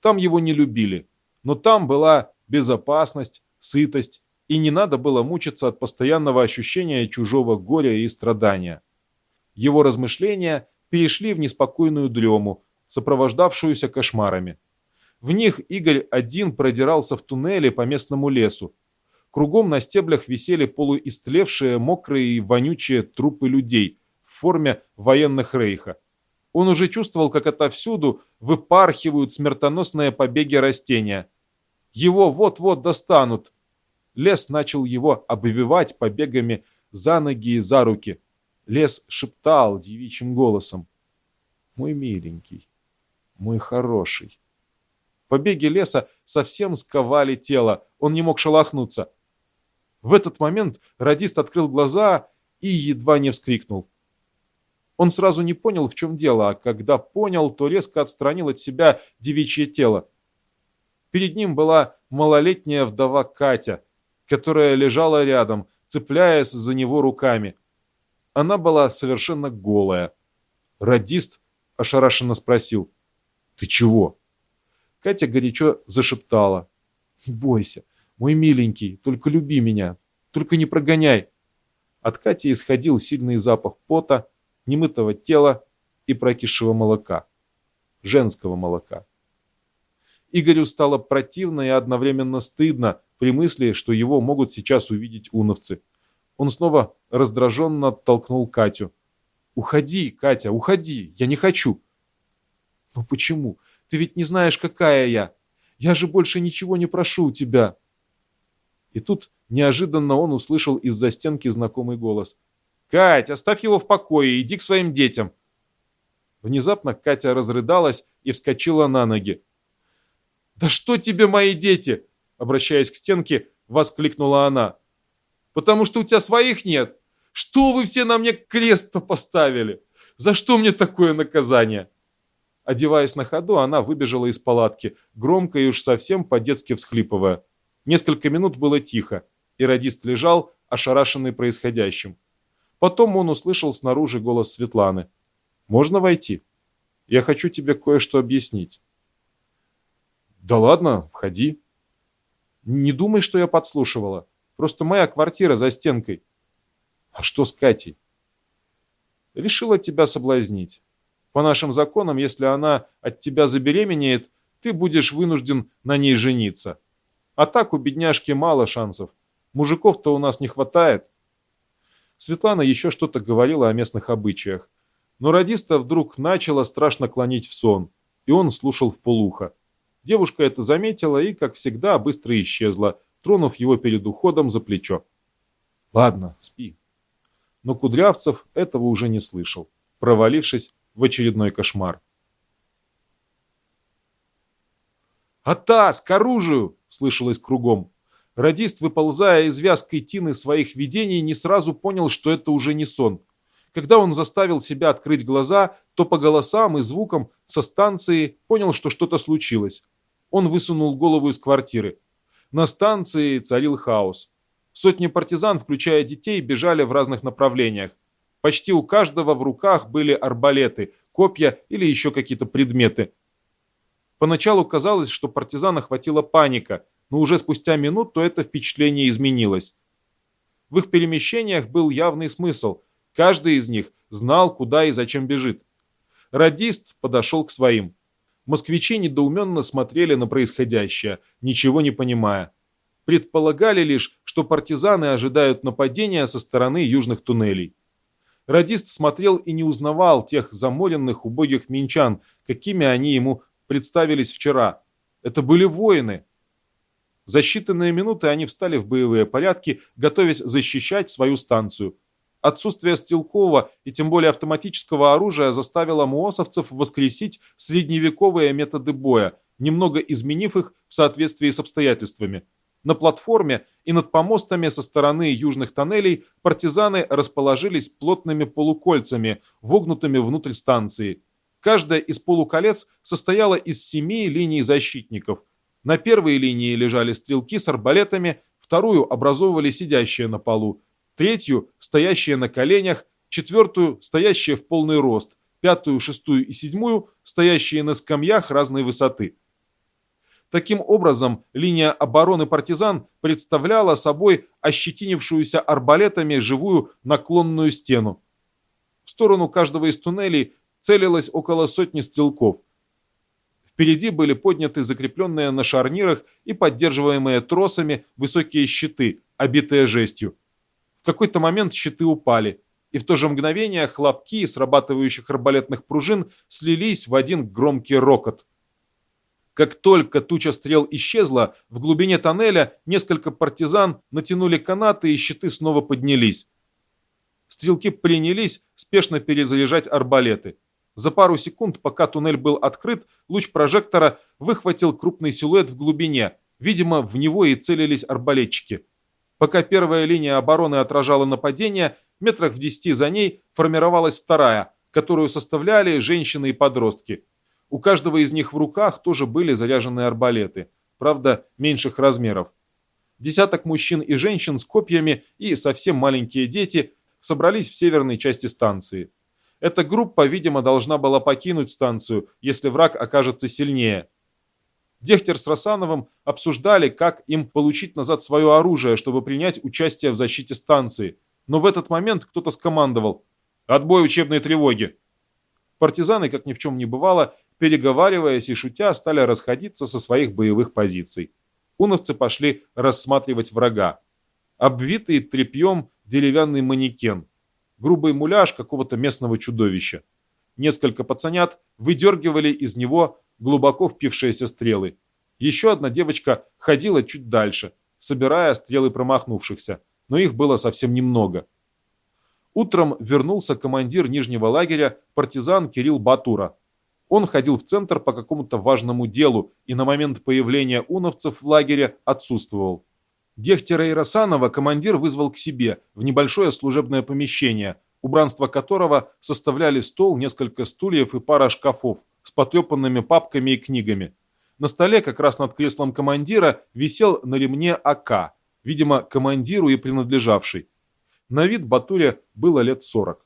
Там его не любили. Но там была безопасность, сытость, и не надо было мучиться от постоянного ощущения чужого горя и страдания. Его размышления перешли в неспокойную дрему, сопровождавшуюся кошмарами. В них Игорь один продирался в туннеле по местному лесу. Кругом на стеблях висели полуистлевшие, мокрые и вонючие трупы людей в форме военных рейха. Он уже чувствовал, как отовсюду выпархивают смертоносные побеги растения – его вот-вот достанут. Лес начал его обвивать побегами за ноги и за руки. Лес шептал девичьим голосом. «Мой миленький, мой хороший». Побеги леса совсем сковали тело, он не мог шелохнуться. В этот момент радист открыл глаза и едва не вскрикнул. Он сразу не понял, в чем дело, а когда понял, то резко отстранил от себя девичье тело. Перед ним была малолетняя вдова Катя, которая лежала рядом, цепляясь за него руками. Она была совершенно голая. Радист ошарашенно спросил, «Ты чего?» Катя горячо зашептала, «Не бойся, мой миленький, только люби меня, только не прогоняй». От Кати исходил сильный запах пота, немытого тела и прокисшего молока. Женского молока. Игорю стало противно и одновременно стыдно при мысли, что его могут сейчас увидеть уновцы. Он снова раздраженно оттолкнул Катю. «Уходи, Катя, уходи! Я не хочу!» «Ну почему? Ты ведь не знаешь, какая я! Я же больше ничего не прошу у тебя!» И тут неожиданно он услышал из-за стенки знакомый голос. «Кать, оставь его в покое, иди к своим детям!» Внезапно Катя разрыдалась и вскочила на ноги. «Да что тебе мои дети?» Обращаясь к стенке, воскликнула она. «Потому что у тебя своих нет! Что вы все на мне крест-то поставили? За что мне такое наказание?» Одеваясь на ходу, она выбежала из палатки, громко и уж совсем по-детски всхлипывая. Несколько минут было тихо, и радист лежал, ошарашенный происходящим. Потом он услышал снаружи голос Светланы. «Можно войти? Я хочу тебе кое-что объяснить». «Да ладно, входи». «Не думай, что я подслушивала. Просто моя квартира за стенкой». «А что с Катей?» «Решила тебя соблазнить. По нашим законам, если она от тебя забеременеет, ты будешь вынужден на ней жениться. А так у бедняжки мало шансов. Мужиков-то у нас не хватает». Светлана еще что-то говорила о местных обычаях. Но радиста вдруг начала страшно клонить в сон, и он слушал в полухо. Девушка это заметила и, как всегда, быстро исчезла, тронув его перед уходом за плечо. «Ладно, спи». Но Кудрявцев этого уже не слышал, провалившись в очередной кошмар. «Атас, к оружию!» — слышалось кругом. Радист, выползая из вязкой тины своих видений, не сразу понял, что это уже не сон. Когда он заставил себя открыть глаза, то по голосам и звукам со станции понял, что что-то случилось. Он высунул голову из квартиры. На станции царил хаос. Сотни партизан, включая детей, бежали в разных направлениях. Почти у каждого в руках были арбалеты, копья или еще какие-то предметы. Поначалу казалось, что партизан охватила паника – но уже спустя минуту это впечатление изменилось. В их перемещениях был явный смысл. Каждый из них знал, куда и зачем бежит. Радист подошел к своим. Москвичи недоуменно смотрели на происходящее, ничего не понимая. Предполагали лишь, что партизаны ожидают нападения со стороны южных туннелей. Радист смотрел и не узнавал тех заморенных убогих минчан, какими они ему представились вчера. Это были воины, за считанные минуты они встали в боевые порядки, готовясь защищать свою станцию. Отсутствие стрелкового и тем более автоматического оружия заставило муосовцев воскресить средневековые методы боя, немного изменив их в соответствии с обстоятельствами. На платформе и над помостами со стороны южных тоннелей партизаны расположились плотными полукольцами, вогнутыми внутрь станции. Каждая из полуколец состояла из семи линий защитников – на первой линии лежали стрелки с арбалетами, вторую образовывали сидящие на полу, третью – стоящие на коленях, четвертую – стоящие в полный рост, пятую, шестую и седьмую – стоящие на скамьях разной высоты. Таким образом, линия обороны партизан представляла собой ощетинившуюся арбалетами живую наклонную стену. В сторону каждого из туннелей целилось около сотни стрелков. Впереди были подняты закрепленные на шарнирах и поддерживаемые тросами высокие щиты, обитые жестью. В какой-то момент щиты упали, и в то же мгновение хлопки срабатывающих арбалетных пружин слились в один громкий рокот. Как только туча стрел исчезла, в глубине тоннеля несколько партизан натянули канаты и щиты снова поднялись. Стрелки принялись спешно перезаряжать арбалеты. За пару секунд, пока туннель был открыт, луч прожектора выхватил крупный силуэт в глубине. Видимо, в него и целились арбалетчики. Пока первая линия обороны отражала нападение, метрах в десяти за ней формировалась вторая, которую составляли женщины и подростки. У каждого из них в руках тоже были заряжены арбалеты, правда, меньших размеров. Десяток мужчин и женщин с копьями и совсем маленькие дети собрались в северной части станции. Эта группа, видимо, должна была покинуть станцию, если враг окажется сильнее. Дехтер с Росановым обсуждали, как им получить назад свое оружие, чтобы принять участие в защите станции. Но в этот момент кто-то скомандовал «Отбой учебной тревоги!». Партизаны, как ни в чем не бывало, переговариваясь и шутя, стали расходиться со своих боевых позиций. Уновцы пошли рассматривать врага. Обвитый тряпьем деревянный манекен, грубый муляж какого-то местного чудовища. Несколько пацанят выдергивали из него глубоко впившиеся стрелы. Еще одна девочка ходила чуть дальше, собирая стрелы промахнувшихся, но их было совсем немного. Утром вернулся командир нижнего лагеря, партизан Кирилл Батура. Он ходил в центр по какому-то важному делу и на момент появления уновцев в лагере отсутствовал. Дехтера и Росанова командир вызвал к себе в небольшое служебное помещение, убранство которого составляли стол, несколько стульев и пара шкафов с потрепанными папками и книгами. На столе, как раз над креслом командира, висел на ремне АК, видимо, командиру и принадлежавший. На вид Батуре было лет 40.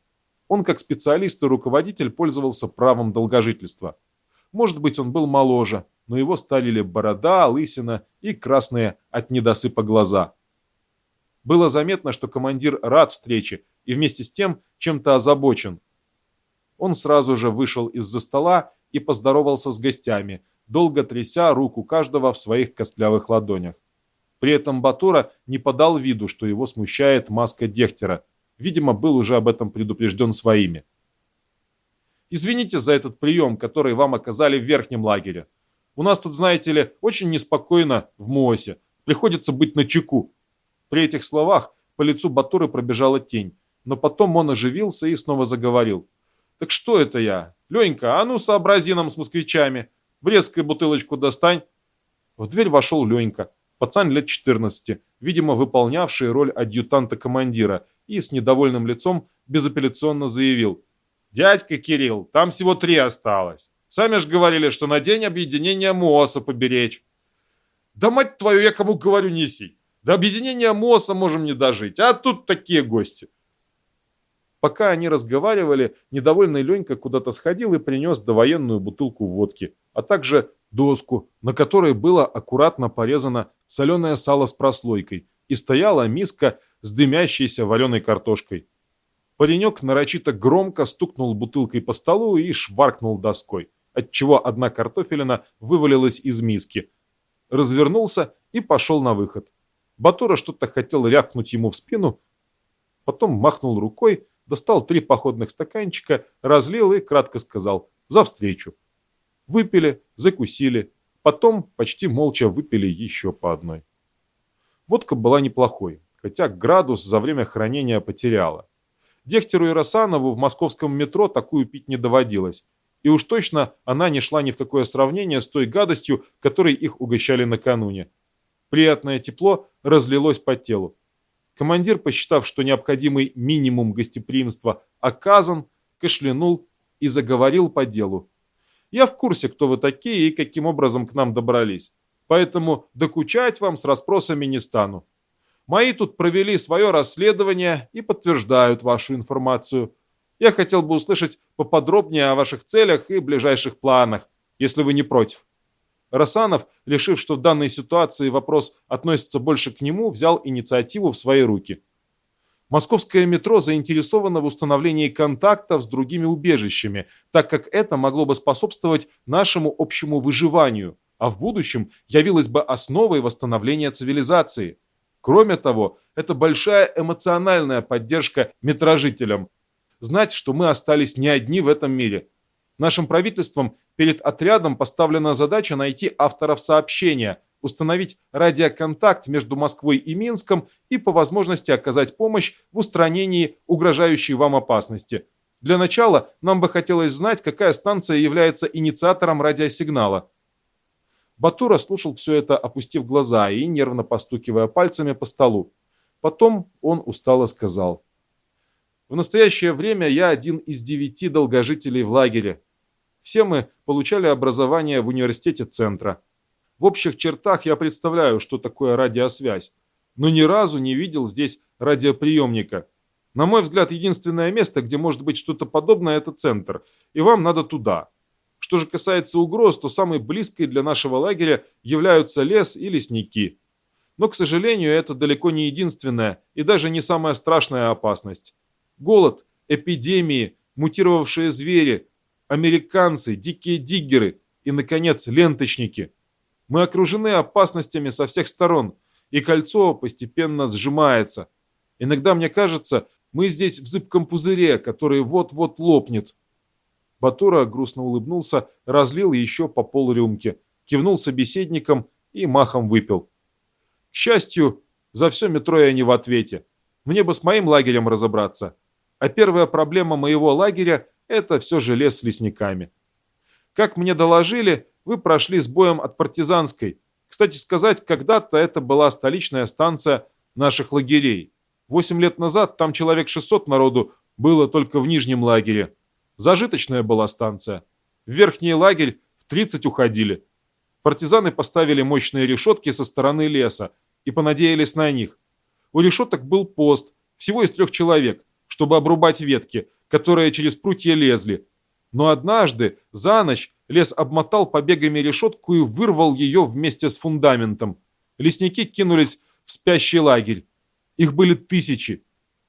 Он, как специалист и руководитель, пользовался правом долгожительства. Может быть, он был моложе, но его сталили борода, лысина и красные от недосыпа глаза. Было заметно, что командир рад встрече и вместе с тем чем-то озабочен. Он сразу же вышел из-за стола и поздоровался с гостями, долго тряся руку каждого в своих костлявых ладонях. При этом Батура не подал виду, что его смущает маска Дехтера. Видимо, был уже об этом предупрежден своими. «Извините за этот прием, который вам оказали в верхнем лагере. У нас тут, знаете ли, очень неспокойно в Моосе. Приходится быть на чеку». При этих словах по лицу Батуры пробежала тень, но потом он оживился и снова заговорил. «Так что это я? Ленька, а ну сообрази нам с москвичами!» Брестскую бутылочку достань. В дверь вошел Ленька, пацан лет 14, видимо, выполнявший роль адъютанта командира, и с недовольным лицом безапелляционно заявил. «Дядька Кирилл, там всего три осталось. Сами же говорили, что на день объединения МОСа поберечь». «Да мать твою, я кому говорю, неси. До объединения МОСа можем не дожить, а тут такие гости». Пока они разговаривали, недовольный Ленька куда-то сходил и принес довоенную бутылку водки, а также доску, на которой было аккуратно порезано соленое сало с прослойкой, и стояла миска с дымящейся вареной картошкой. Паренек нарочито громко стукнул бутылкой по столу и шваркнул доской, отчего одна картофелина вывалилась из миски. Развернулся и пошел на выход. Батура что-то хотел рявкнуть ему в спину, потом махнул рукой, достал три походных стаканчика, разлил и кратко сказал «За встречу». Выпили, закусили, потом почти молча выпили еще по одной. Водка была неплохой, хотя градус за время хранения потеряла. Дегтяру и Росанову в московском метро такую пить не доводилось, и уж точно она не шла ни в какое сравнение с той гадостью, которой их угощали накануне. Приятное тепло разлилось по телу. Командир, посчитав, что необходимый минимум гостеприимства оказан, кашлянул и заговорил по делу. «Я в курсе, кто вы такие и каким образом к нам добрались, поэтому докучать вам с расспросами не стану. Мои тут провели свое расследование и подтверждают вашу информацию. Я хотел бы услышать поподробнее о ваших целях и ближайших планах, если вы не против». Расанов, решив, что в данной ситуации вопрос относится больше к нему, взял инициативу в свои руки. Московское метро заинтересовано в установлении контактов с другими убежищами, так как это могло бы способствовать нашему общему выживанию, а в будущем явилось бы основой восстановления цивилизации. Кроме того, это большая эмоциональная поддержка метрожителям. Знать, что мы остались не одни в этом мире. Нашим правительством Перед отрядом поставлена задача найти авторов сообщения, установить радиоконтакт между Москвой и Минском и по возможности оказать помощь в устранении угрожающей вам опасности. Для начала нам бы хотелось знать, какая станция является инициатором радиосигнала. Батура слушал все это, опустив глаза и нервно постукивая пальцами по столу. Потом он устало сказал. «В настоящее время я один из девяти долгожителей в лагере. Все мы получали образование в университете центра. В общих чертах я представляю, что такое радиосвязь, но ни разу не видел здесь радиоприемника. На мой взгляд, единственное место, где может быть что-то подобное, это центр, и вам надо туда. Что же касается угроз, то самой близкой для нашего лагеря являются лес и лесники. Но, к сожалению, это далеко не единственная и даже не самая страшная опасность. Голод, эпидемии, мутировавшие звери, американцы, дикие диггеры и, наконец, ленточники. Мы окружены опасностями со всех сторон, и кольцо постепенно сжимается. Иногда мне кажется, мы здесь в зыбком пузыре, который вот-вот лопнет. Батура грустно улыбнулся, разлил еще по полрюмки, кивнул собеседникам и махом выпил. К счастью, за все метро я не в ответе. Мне бы с моим лагерем разобраться. А первая проблема моего лагеря – это все же лес с лесниками. Как мне доложили, вы прошли с боем от партизанской. Кстати сказать, когда-то это была столичная станция наших лагерей. Восемь лет назад там человек 600 народу было только в нижнем лагере. Зажиточная была станция. В верхний лагерь в 30 уходили. Партизаны поставили мощные решетки со стороны леса и понадеялись на них. У решеток был пост, всего из трех человек, чтобы обрубать ветки, которые через прутья лезли. Но однажды, за ночь, лес обмотал побегами решетку и вырвал ее вместе с фундаментом. Лесники кинулись в спящий лагерь. Их были тысячи.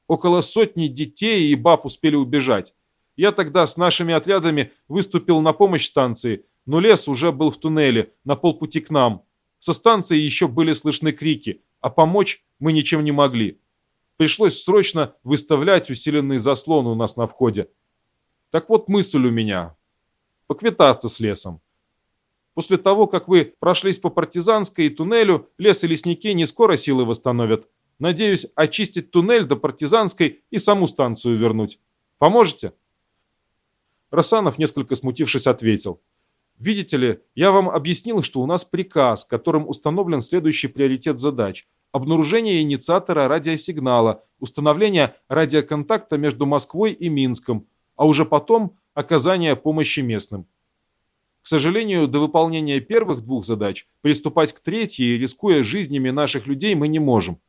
Около сотни детей и баб успели убежать. Я тогда с нашими отрядами выступил на помощь станции, но лес уже был в туннеле, на полпути к нам. Со станции еще были слышны крики, а помочь мы ничем не могли. Пришлось срочно выставлять усиленный заслон у нас на входе. Так вот мысль у меня. Поквитаться с лесом. После того, как вы прошлись по партизанской и туннелю, лес и лесники не скоро силы восстановят. Надеюсь очистить туннель до партизанской и саму станцию вернуть. Поможете?» Расанов, несколько смутившись, ответил. «Видите ли, я вам объяснил, что у нас приказ, которым установлен следующий приоритет задач. Обнаружение инициатора радиосигнала, установление радиоконтакта между Москвой и Минском, а уже потом оказание помощи местным. К сожалению, до выполнения первых двух задач приступать к третьей, рискуя жизнями наших людей, мы не можем.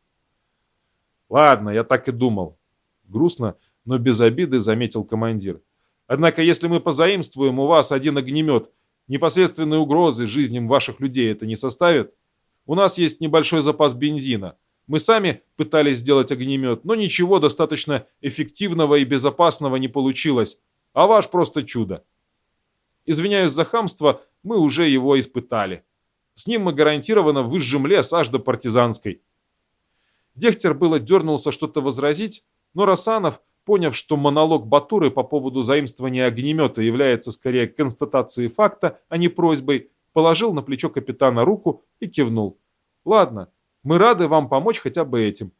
«Ладно, я так и думал». Грустно, но без обиды заметил командир. «Однако, если мы позаимствуем у вас один огнемет, непосредственной угрозы жизням ваших людей это не составит? У нас есть небольшой запас бензина. Мы сами пытались сделать огнемет, но ничего достаточно эффективного и безопасного не получилось. А ваш просто чудо. Извиняюсь за хамство, мы уже его испытали. С ним мы гарантированно выжжем лес аж до партизанской. Дехтер было дернулся что-то возразить, но Расанов, поняв, что монолог Батуры по поводу заимствования огнемета является скорее констатацией факта, а не просьбой, положил на плечо капитана руку и кивнул. «Ладно, мы рады вам помочь хотя бы этим».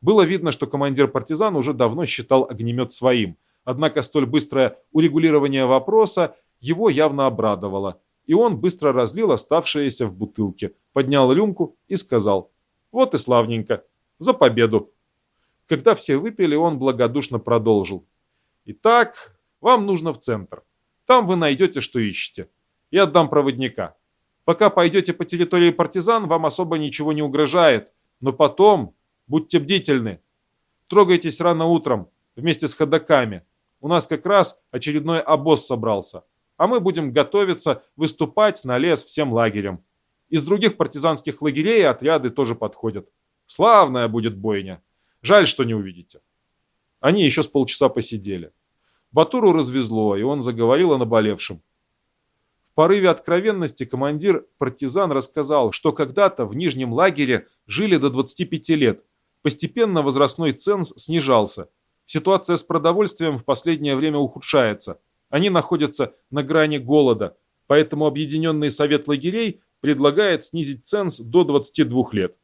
Было видно, что командир партизан уже давно считал огнемет своим, однако столь быстрое урегулирование вопроса его явно обрадовало, и он быстро разлил оставшееся в бутылке, поднял рюмку и сказал «Вот и славненько, за победу. Когда все выпили, он благодушно продолжил. Итак, вам нужно в центр. Там вы найдете, что ищете. Я отдам проводника. Пока пойдете по территории партизан, вам особо ничего не угрожает. Но потом будьте бдительны. Трогайтесь рано утром вместе с ходоками. У нас как раз очередной обоз собрался. А мы будем готовиться выступать на лес всем лагерем. Из других партизанских лагерей отряды тоже подходят. Славная будет бойня. Жаль, что не увидите. Они еще с полчаса посидели. Батуру развезло, и он заговорил о наболевшем. Порыве откровенности командир партизан рассказал, что когда-то в Нижнем лагере жили до 25 лет. Постепенно возрастной ценз снижался. Ситуация с продовольствием в последнее время ухудшается. Они находятся на грани голода, поэтому Объединенный совет лагерей предлагает снизить ценз до 22 лет.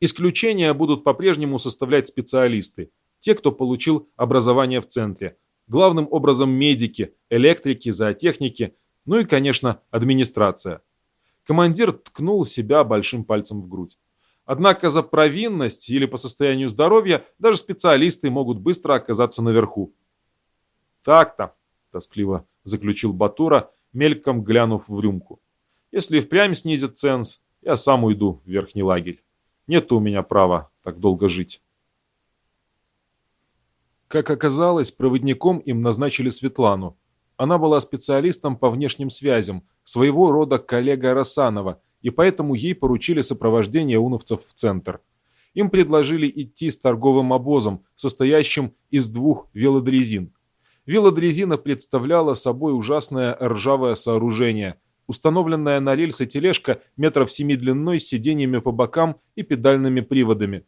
Исключения будут по-прежнему составлять специалисты, те, кто получил образование в центре. Главным образом медики, электрики, зоотехники, ну и, конечно, администрация. Командир ткнул себя большим пальцем в грудь. Однако за провинность или по состоянию здоровья даже специалисты могут быстро оказаться наверху. «Так-то», – тоскливо заключил Батура, мельком глянув в рюмку. «Если впрямь снизят ценз, я сам уйду в верхний лагерь». Нет у меня права так долго жить. Как оказалось, проводником им назначили Светлану. Она была специалистом по внешним связям, своего рода коллега Рассанова, и поэтому ей поручили сопровождение уновцев в центр. Им предложили идти с торговым обозом, состоящим из двух велодрезин. Велодрезина представляла собой ужасное ржавое сооружение, установленная на рельсы тележка метров семи длиной с сиденьями по бокам и педальными приводами.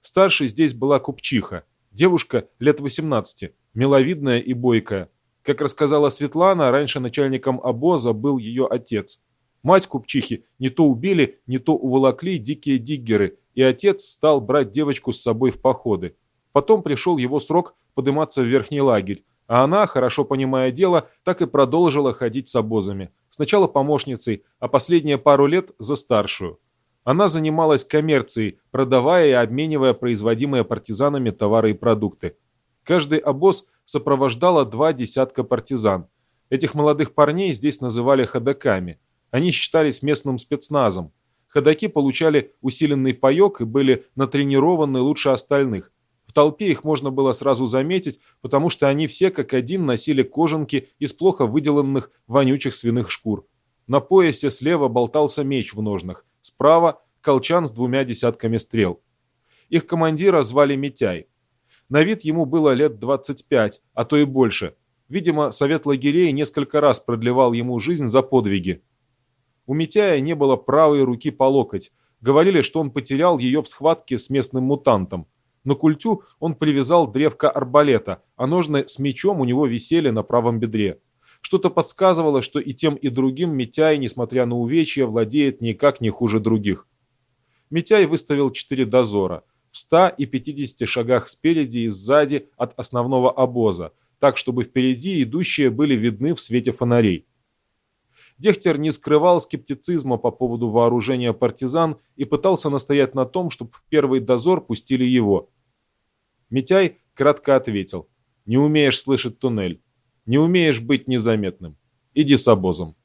Старшей здесь была купчиха, девушка лет 18, миловидная и бойкая. Как рассказала Светлана, раньше начальником обоза был ее отец. Мать купчихи не то убили, не то уволокли дикие диггеры, и отец стал брать девочку с собой в походы. Потом пришел его срок подниматься в верхний лагерь, а она, хорошо понимая дело, так и продолжила ходить с обозами. Сначала помощницей, а последние пару лет за старшую. Она занималась коммерцией, продавая и обменивая производимые партизанами товары и продукты. Каждый обоз сопровождало два десятка партизан. Этих молодых парней здесь называли ходаками. Они считались местным спецназом. Ходаки получали усиленный паек и были натренированы лучше остальных. В толпе их можно было сразу заметить, потому что они все как один носили кожанки из плохо выделанных вонючих свиных шкур. На поясе слева болтался меч в ножнах, справа – колчан с двумя десятками стрел. Их командира звали Митяй. На вид ему было лет 25, а то и больше. Видимо, совет лагерей несколько раз продлевал ему жизнь за подвиги. У Митяя не было правой руки по локоть. Говорили, что он потерял ее в схватке с местным мутантом. На культю он привязал древко арбалета, а ножны с мечом у него висели на правом бедре. Что-то подсказывало, что и тем, и другим Митяй, несмотря на увечья, владеет никак не хуже других. Митяй выставил четыре дозора в 100 и 50 шагах спереди и сзади от основного обоза, так, чтобы впереди идущие были видны в свете фонарей. Дехтер не скрывал скептицизма по поводу вооружения партизан и пытался настоять на том, чтобы в первый дозор пустили его. Митяй кратко ответил. «Не умеешь слышать туннель. Не умеешь быть незаметным. Иди с обозом».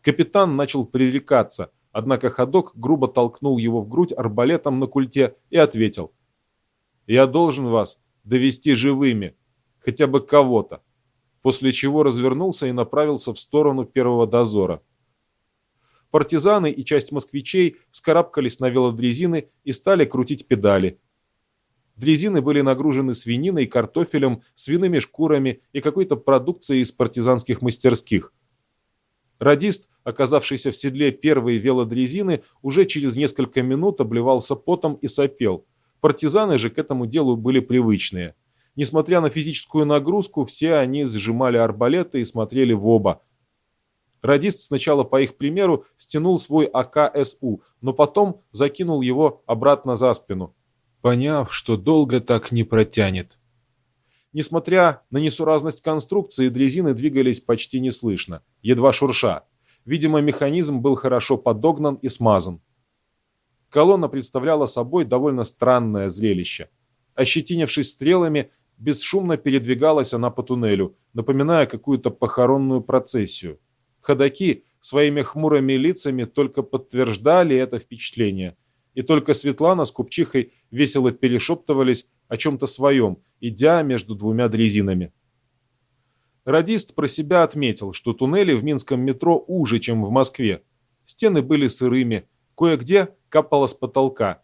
Капитан начал пререкаться, однако ходок грубо толкнул его в грудь арбалетом на культе и ответил. «Я должен вас довести живыми, хотя бы кого-то после чего развернулся и направился в сторону первого дозора. Партизаны и часть москвичей вскарабкались на велодрезины и стали крутить педали. Дрезины были нагружены свининой, картофелем, свиными шкурами и какой-то продукцией из партизанских мастерских. Радист, оказавшийся в седле первой велодрезины, уже через несколько минут обливался потом и сопел. Партизаны же к этому делу были привычные – Несмотря на физическую нагрузку, все они сжимали арбалеты и смотрели в оба. Радист сначала, по их примеру, стянул свой АКСУ, но потом закинул его обратно за спину, поняв, что долго так не протянет. Несмотря на несуразность конструкции, дрезины двигались почти неслышно, едва шурша. Видимо, механизм был хорошо подогнан и смазан. Колонна представляла собой довольно странное зрелище. Ощетинившись стрелами, Бесшумно передвигалась она по туннелю, напоминая какую-то похоронную процессию. Ходаки своими хмурыми лицами только подтверждали это впечатление. И только Светлана с Купчихой весело перешептывались о чем-то своем, идя между двумя дрезинами. Радист про себя отметил, что туннели в минском метро уже, чем в Москве. Стены были сырыми, кое-где капало с потолка,